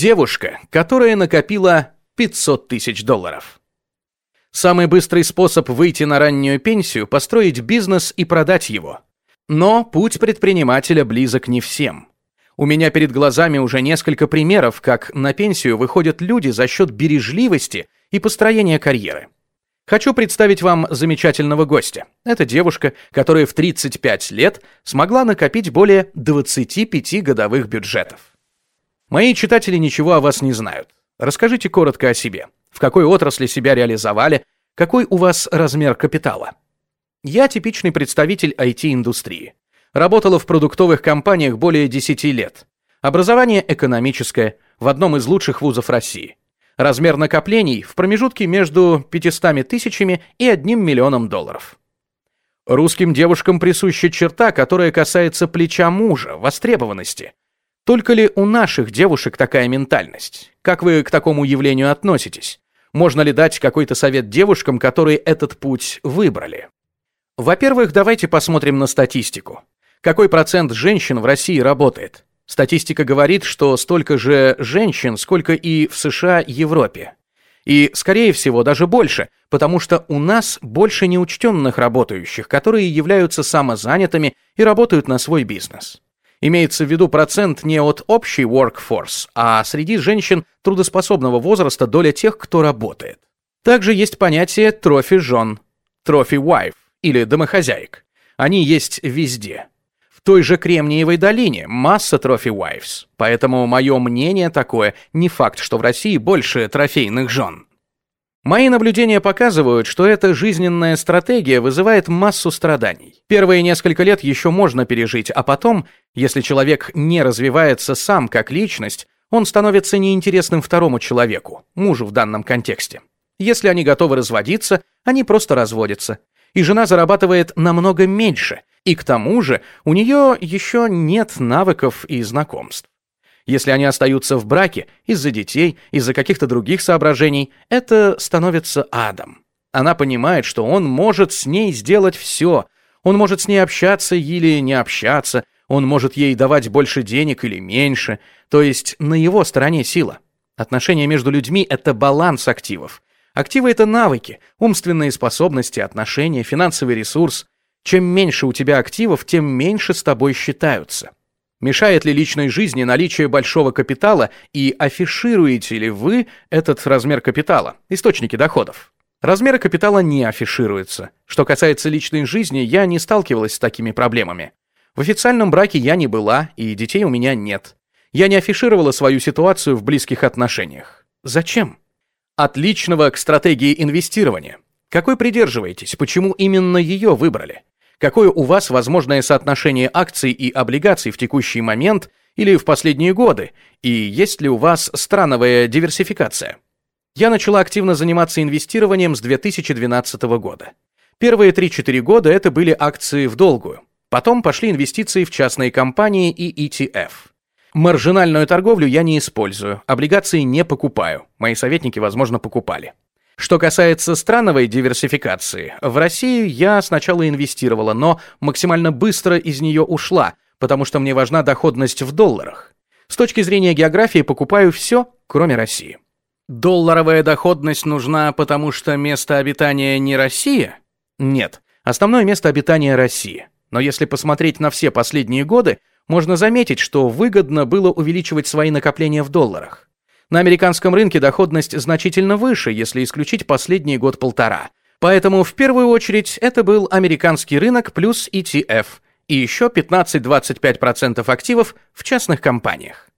Девушка, которая накопила 500 тысяч долларов. Самый быстрый способ выйти на раннюю пенсию – построить бизнес и продать его. Но путь предпринимателя близок не всем. У меня перед глазами уже несколько примеров, как на пенсию выходят люди за счет бережливости и построения карьеры. Хочу представить вам замечательного гостя. Это девушка, которая в 35 лет смогла накопить более 25 годовых бюджетов. Мои читатели ничего о вас не знают. Расскажите коротко о себе. В какой отрасли себя реализовали? Какой у вас размер капитала? Я типичный представитель IT-индустрии. Работала в продуктовых компаниях более 10 лет. Образование экономическое в одном из лучших вузов России. Размер накоплений в промежутке между 500 тысячами и 1 миллионом долларов. Русским девушкам присуща черта, которая касается плеча мужа, востребованности. Только ли у наших девушек такая ментальность? Как вы к такому явлению относитесь? Можно ли дать какой-то совет девушкам, которые этот путь выбрали? Во-первых, давайте посмотрим на статистику. Какой процент женщин в России работает? Статистика говорит, что столько же женщин, сколько и в США Европе. И, скорее всего, даже больше, потому что у нас больше неучтенных работающих, которые являются самозанятыми и работают на свой бизнес. Имеется в виду процент не от общей workforce, а среди женщин трудоспособного возраста доля тех, кто работает. Также есть понятие трофи-жен, трофи-wife или домохозяек. Они есть везде. В той же Кремниевой долине масса трофи-wives, поэтому мое мнение такое, не факт, что в России больше трофейных жен. Мои наблюдения показывают, что эта жизненная стратегия вызывает массу страданий. Первые несколько лет еще можно пережить, а потом, если человек не развивается сам как личность, он становится неинтересным второму человеку, мужу в данном контексте. Если они готовы разводиться, они просто разводятся. И жена зарабатывает намного меньше, и к тому же у нее еще нет навыков и знакомств. Если они остаются в браке из-за детей, из-за каких-то других соображений, это становится адом. Она понимает, что он может с ней сделать все. Он может с ней общаться или не общаться, он может ей давать больше денег или меньше, то есть на его стороне сила. Отношения между людьми – это баланс активов. Активы – это навыки, умственные способности, отношения, финансовый ресурс. Чем меньше у тебя активов, тем меньше с тобой считаются. Мешает ли личной жизни наличие большого капитала и афишируете ли вы этот размер капитала, источники доходов? Размеры капитала не афишируются. Что касается личной жизни, я не сталкивалась с такими проблемами. В официальном браке я не была, и детей у меня нет. Я не афишировала свою ситуацию в близких отношениях. Зачем? От личного к стратегии инвестирования. Какой придерживаетесь? Почему именно ее выбрали? Какое у вас возможное соотношение акций и облигаций в текущий момент или в последние годы? И есть ли у вас страновая диверсификация? Я начала активно заниматься инвестированием с 2012 года. Первые 3-4 года это были акции в долгую. Потом пошли инвестиции в частные компании и ETF. Маржинальную торговлю я не использую, облигации не покупаю. Мои советники, возможно, покупали. Что касается страновой диверсификации, в Россию я сначала инвестировала, но максимально быстро из нее ушла, потому что мне важна доходность в долларах. С точки зрения географии покупаю все, кроме России. Долларовая доходность нужна, потому что место обитания не Россия? Нет, основное место обитания Россия. Но если посмотреть на все последние годы, можно заметить, что выгодно было увеличивать свои накопления в долларах. На американском рынке доходность значительно выше, если исключить последний год-полтора. Поэтому в первую очередь это был американский рынок плюс ETF и еще 15-25% активов в частных компаниях.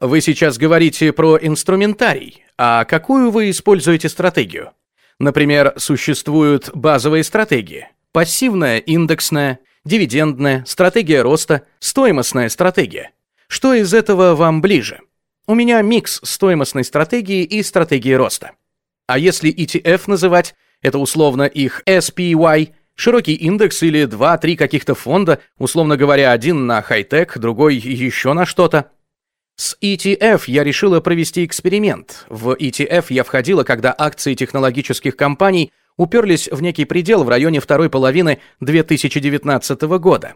Вы сейчас говорите про инструментарий, а какую вы используете стратегию? Например, существуют базовые стратегии. Пассивная, индексная, дивидендная, стратегия роста, стоимостная стратегия. Что из этого вам ближе? У меня микс стоимостной стратегии и стратегии роста. А если ETF называть, это условно их SPY, широкий индекс или 2-3 каких-то фонда, условно говоря, один на хай-тек, другой еще на что-то. С ETF я решила провести эксперимент. В ETF я входила, когда акции технологических компаний уперлись в некий предел в районе второй половины 2019 года.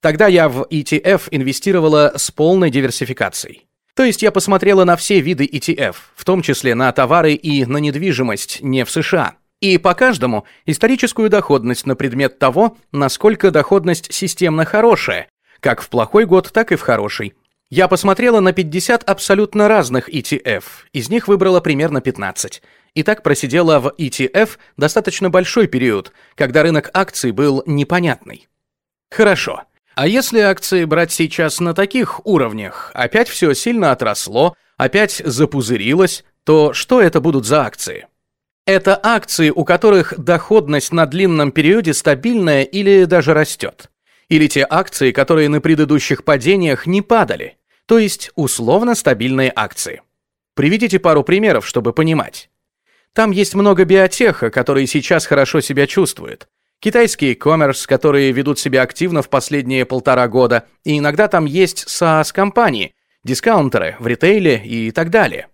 Тогда я в ETF инвестировала с полной диверсификацией. То есть я посмотрела на все виды ETF, в том числе на товары и на недвижимость не в США. И по каждому историческую доходность на предмет того, насколько доходность системно хорошая, как в плохой год, так и в хороший. Я посмотрела на 50 абсолютно разных ETF, из них выбрала примерно 15. И так просидела в ETF достаточно большой период, когда рынок акций был непонятный. Хорошо. А если акции брать сейчас на таких уровнях, опять все сильно отросло, опять запузырилось, то что это будут за акции? Это акции, у которых доходность на длинном периоде стабильная или даже растет. Или те акции, которые на предыдущих падениях не падали, то есть условно стабильные акции. Приведите пару примеров, чтобы понимать. Там есть много биотеха, которые сейчас хорошо себя чувствуют. Китайские коммерс, которые ведут себя активно в последние полтора года, и иногда там есть SaaS-компании, дискаунтеры в ритейле и так далее.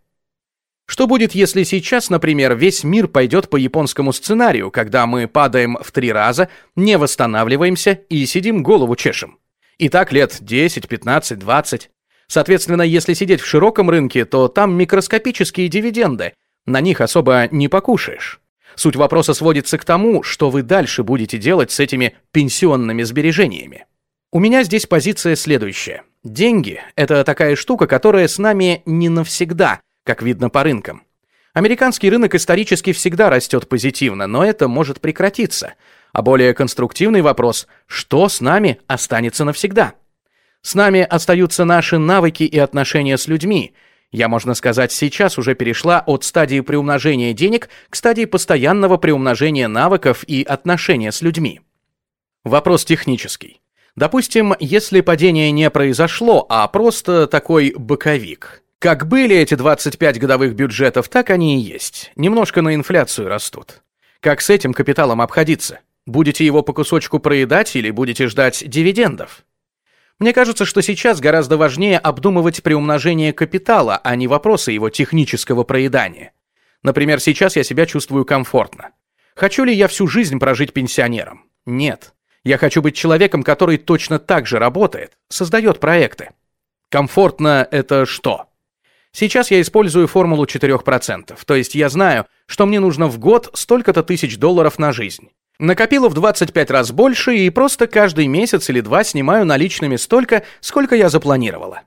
Что будет, если сейчас, например, весь мир пойдет по японскому сценарию, когда мы падаем в три раза, не восстанавливаемся и сидим голову чешем? И так лет 10, 15, 20. Соответственно, если сидеть в широком рынке, то там микроскопические дивиденды. На них особо не покушаешь. Суть вопроса сводится к тому, что вы дальше будете делать с этими пенсионными сбережениями. У меня здесь позиция следующая. Деньги – это такая штука, которая с нами не навсегда – как видно по рынкам. Американский рынок исторически всегда растет позитивно, но это может прекратиться. А более конструктивный вопрос – что с нами останется навсегда? С нами остаются наши навыки и отношения с людьми. Я, можно сказать, сейчас уже перешла от стадии приумножения денег к стадии постоянного приумножения навыков и отношения с людьми. Вопрос технический. Допустим, если падение не произошло, а просто такой боковик – как были эти 25 годовых бюджетов, так они и есть. Немножко на инфляцию растут. Как с этим капиталом обходиться? Будете его по кусочку проедать или будете ждать дивидендов? Мне кажется, что сейчас гораздо важнее обдумывать приумножение капитала, а не вопросы его технического проедания. Например, сейчас я себя чувствую комфортно. Хочу ли я всю жизнь прожить пенсионером? Нет. Я хочу быть человеком, который точно так же работает, создает проекты. Комфортно это что? Сейчас я использую формулу 4%, то есть я знаю, что мне нужно в год столько-то тысяч долларов на жизнь. Накопила в 25 раз больше и просто каждый месяц или два снимаю наличными столько, сколько я запланировала.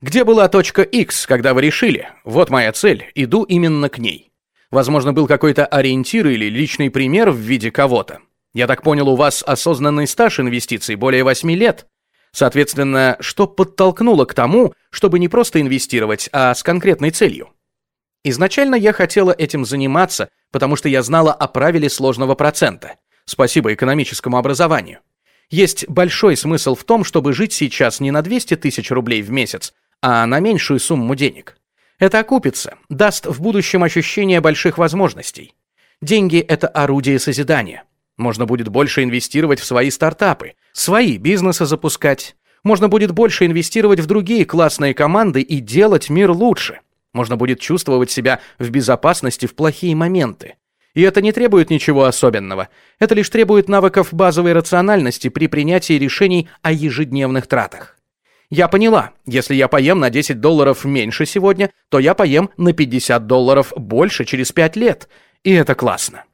Где была точка X, когда вы решили, вот моя цель, иду именно к ней? Возможно, был какой-то ориентир или личный пример в виде кого-то. Я так понял, у вас осознанный стаж инвестиций более 8 лет. Соответственно, что подтолкнуло к тому, чтобы не просто инвестировать, а с конкретной целью? Изначально я хотела этим заниматься, потому что я знала о правиле сложного процента. Спасибо экономическому образованию. Есть большой смысл в том, чтобы жить сейчас не на 200 тысяч рублей в месяц, а на меньшую сумму денег. Это окупится, даст в будущем ощущение больших возможностей. Деньги – это орудие созидания. Можно будет больше инвестировать в свои стартапы, свои бизнесы запускать. Можно будет больше инвестировать в другие классные команды и делать мир лучше. Можно будет чувствовать себя в безопасности в плохие моменты. И это не требует ничего особенного. Это лишь требует навыков базовой рациональности при принятии решений о ежедневных тратах. Я поняла, если я поем на 10 долларов меньше сегодня, то я поем на 50 долларов больше через 5 лет. И это классно.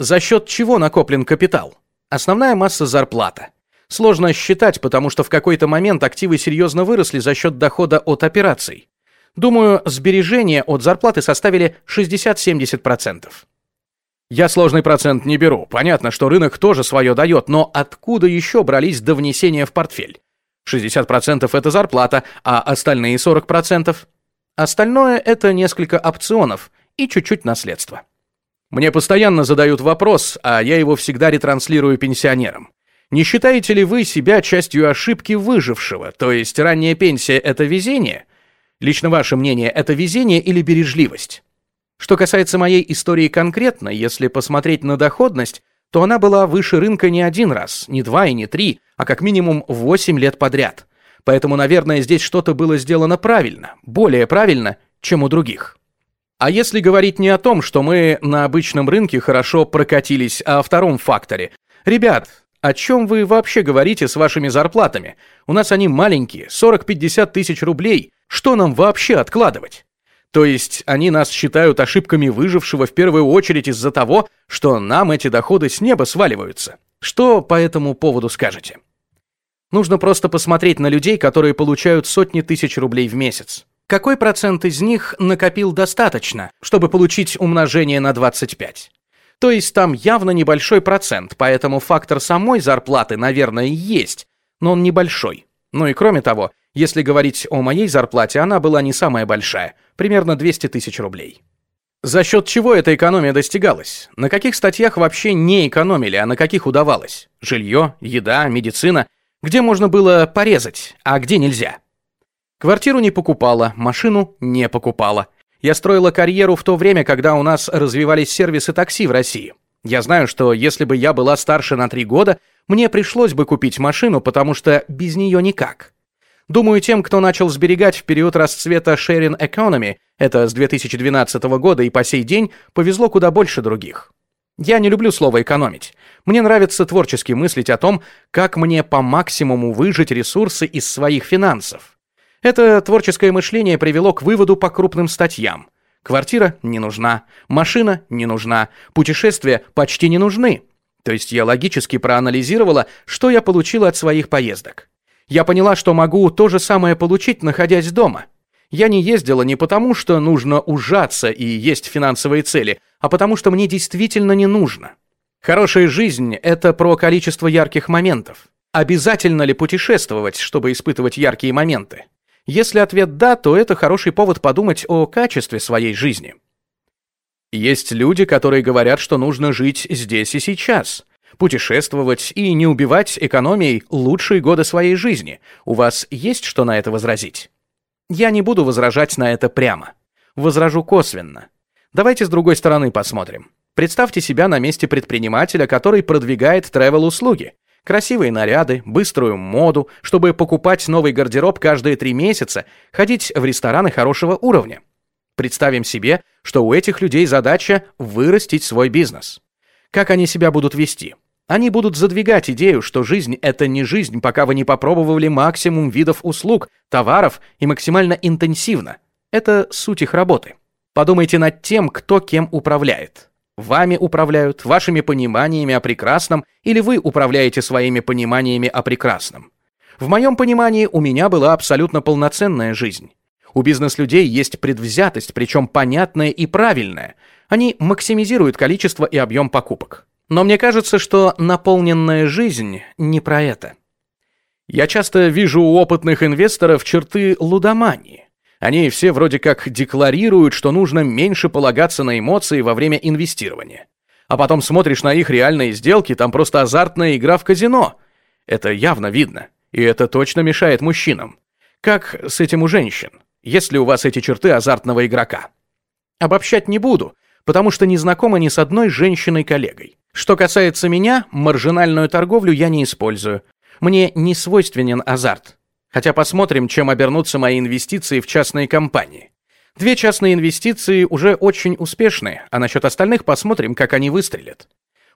За счет чего накоплен капитал? Основная масса зарплата. Сложно считать, потому что в какой-то момент активы серьезно выросли за счет дохода от операций. Думаю, сбережения от зарплаты составили 60-70%. Я сложный процент не беру. Понятно, что рынок тоже свое дает, но откуда еще брались до внесения в портфель? 60% это зарплата, а остальные 40%? Остальное это несколько опционов и чуть-чуть наследство. Мне постоянно задают вопрос, а я его всегда ретранслирую пенсионерам. Не считаете ли вы себя частью ошибки выжившего, то есть ранняя пенсия – это везение? Лично ваше мнение, это везение или бережливость? Что касается моей истории конкретно, если посмотреть на доходность, то она была выше рынка не один раз, не два и не три, а как минимум 8 лет подряд. Поэтому, наверное, здесь что-то было сделано правильно, более правильно, чем у других. А если говорить не о том, что мы на обычном рынке хорошо прокатились, а о втором факторе. Ребят, о чем вы вообще говорите с вашими зарплатами? У нас они маленькие, 40-50 тысяч рублей. Что нам вообще откладывать? То есть они нас считают ошибками выжившего в первую очередь из-за того, что нам эти доходы с неба сваливаются. Что по этому поводу скажете? Нужно просто посмотреть на людей, которые получают сотни тысяч рублей в месяц. Какой процент из них накопил достаточно, чтобы получить умножение на 25? То есть там явно небольшой процент, поэтому фактор самой зарплаты, наверное, есть, но он небольшой. Ну и кроме того, если говорить о моей зарплате, она была не самая большая, примерно 200 тысяч рублей. За счет чего эта экономия достигалась? На каких статьях вообще не экономили, а на каких удавалось? Жилье, еда, медицина. Где можно было порезать, а где нельзя? Квартиру не покупала, машину не покупала. Я строила карьеру в то время, когда у нас развивались сервисы такси в России. Я знаю, что если бы я была старше на три года, мне пришлось бы купить машину, потому что без нее никак. Думаю, тем, кто начал сберегать в период расцвета sharing economy, это с 2012 года и по сей день, повезло куда больше других. Я не люблю слово «экономить». Мне нравится творчески мыслить о том, как мне по максимуму выжить ресурсы из своих финансов. Это творческое мышление привело к выводу по крупным статьям. Квартира не нужна, машина не нужна, путешествия почти не нужны. То есть я логически проанализировала, что я получила от своих поездок. Я поняла, что могу то же самое получить, находясь дома. Я не ездила не потому, что нужно ужаться и есть финансовые цели, а потому что мне действительно не нужно. Хорошая жизнь – это про количество ярких моментов. Обязательно ли путешествовать, чтобы испытывать яркие моменты? Если ответ «да», то это хороший повод подумать о качестве своей жизни. Есть люди, которые говорят, что нужно жить здесь и сейчас – путешествовать и не убивать экономией лучшие годы своей жизни. У вас есть что на это возразить? Я не буду возражать на это прямо. Возражу косвенно. Давайте с другой стороны посмотрим. Представьте себя на месте предпринимателя, который продвигает тревел-услуги. Красивые наряды, быструю моду, чтобы покупать новый гардероб каждые три месяца, ходить в рестораны хорошего уровня. Представим себе, что у этих людей задача вырастить свой бизнес. Как они себя будут вести? Они будут задвигать идею, что жизнь — это не жизнь, пока вы не попробовали максимум видов услуг, товаров и максимально интенсивно. Это суть их работы. Подумайте над тем, кто кем управляет. Вами управляют, вашими пониманиями о прекрасном, или вы управляете своими пониманиями о прекрасном. В моем понимании у меня была абсолютно полноценная жизнь. У бизнес-людей есть предвзятость, причем понятная и правильная. Они максимизируют количество и объем покупок. Но мне кажется, что наполненная жизнь не про это. Я часто вижу у опытных инвесторов черты лудомании. Они все вроде как декларируют, что нужно меньше полагаться на эмоции во время инвестирования. А потом смотришь на их реальные сделки, там просто азартная игра в казино. Это явно видно, и это точно мешает мужчинам. Как с этим у женщин, если у вас эти черты азартного игрока? Обобщать не буду, потому что не знакома ни с одной женщиной-коллегой. Что касается меня, маржинальную торговлю я не использую. Мне не свойственен азарт. Хотя посмотрим, чем обернутся мои инвестиции в частные компании. Две частные инвестиции уже очень успешные, а насчет остальных посмотрим, как они выстрелят.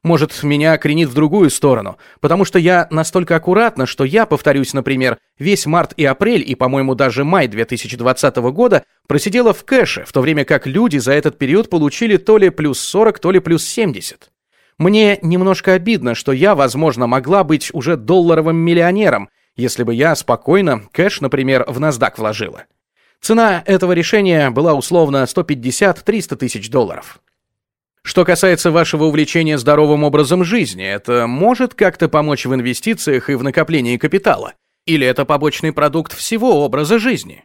Может, меня кренит в другую сторону, потому что я настолько аккуратно, что я, повторюсь, например, весь март и апрель и, по-моему, даже май 2020 года просидела в кэше, в то время как люди за этот период получили то ли плюс 40, то ли плюс 70. Мне немножко обидно, что я, возможно, могла быть уже долларовым миллионером, если бы я спокойно кэш, например, в NASDAQ вложила. Цена этого решения была условно 150-300 тысяч долларов. Что касается вашего увлечения здоровым образом жизни, это может как-то помочь в инвестициях и в накоплении капитала? Или это побочный продукт всего образа жизни?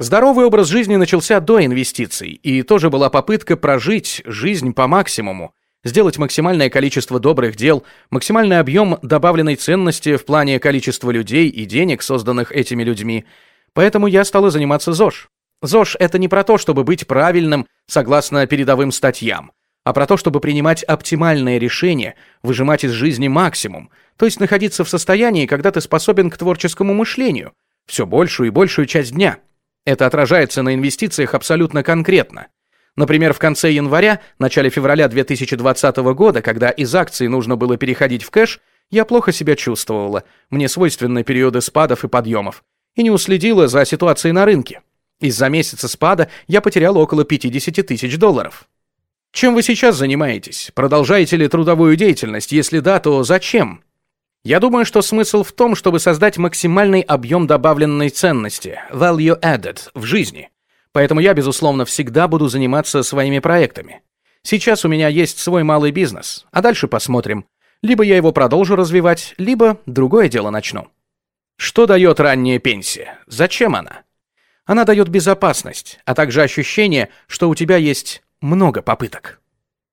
Здоровый образ жизни начался до инвестиций, и тоже была попытка прожить жизнь по максимуму, сделать максимальное количество добрых дел, максимальный объем добавленной ценности в плане количества людей и денег, созданных этими людьми. Поэтому я стала заниматься ЗОЖ. ЗОЖ — это не про то, чтобы быть правильным согласно передовым статьям, а про то, чтобы принимать оптимальные решения, выжимать из жизни максимум, то есть находиться в состоянии, когда ты способен к творческому мышлению, все большую и большую часть дня. Это отражается на инвестициях абсолютно конкретно. Например, в конце января, начале февраля 2020 года, когда из акций нужно было переходить в кэш, я плохо себя чувствовала, мне свойственны периоды спадов и подъемов, и не уследила за ситуацией на рынке. Из-за месяца спада я потерял около 50 тысяч долларов. Чем вы сейчас занимаетесь? Продолжаете ли трудовую деятельность? Если да, то зачем? Я думаю, что смысл в том, чтобы создать максимальный объем добавленной ценности, value added, в жизни. Поэтому я, безусловно, всегда буду заниматься своими проектами. Сейчас у меня есть свой малый бизнес, а дальше посмотрим. Либо я его продолжу развивать, либо другое дело начну. Что дает ранняя пенсия? Зачем она? Она дает безопасность, а также ощущение, что у тебя есть много попыток.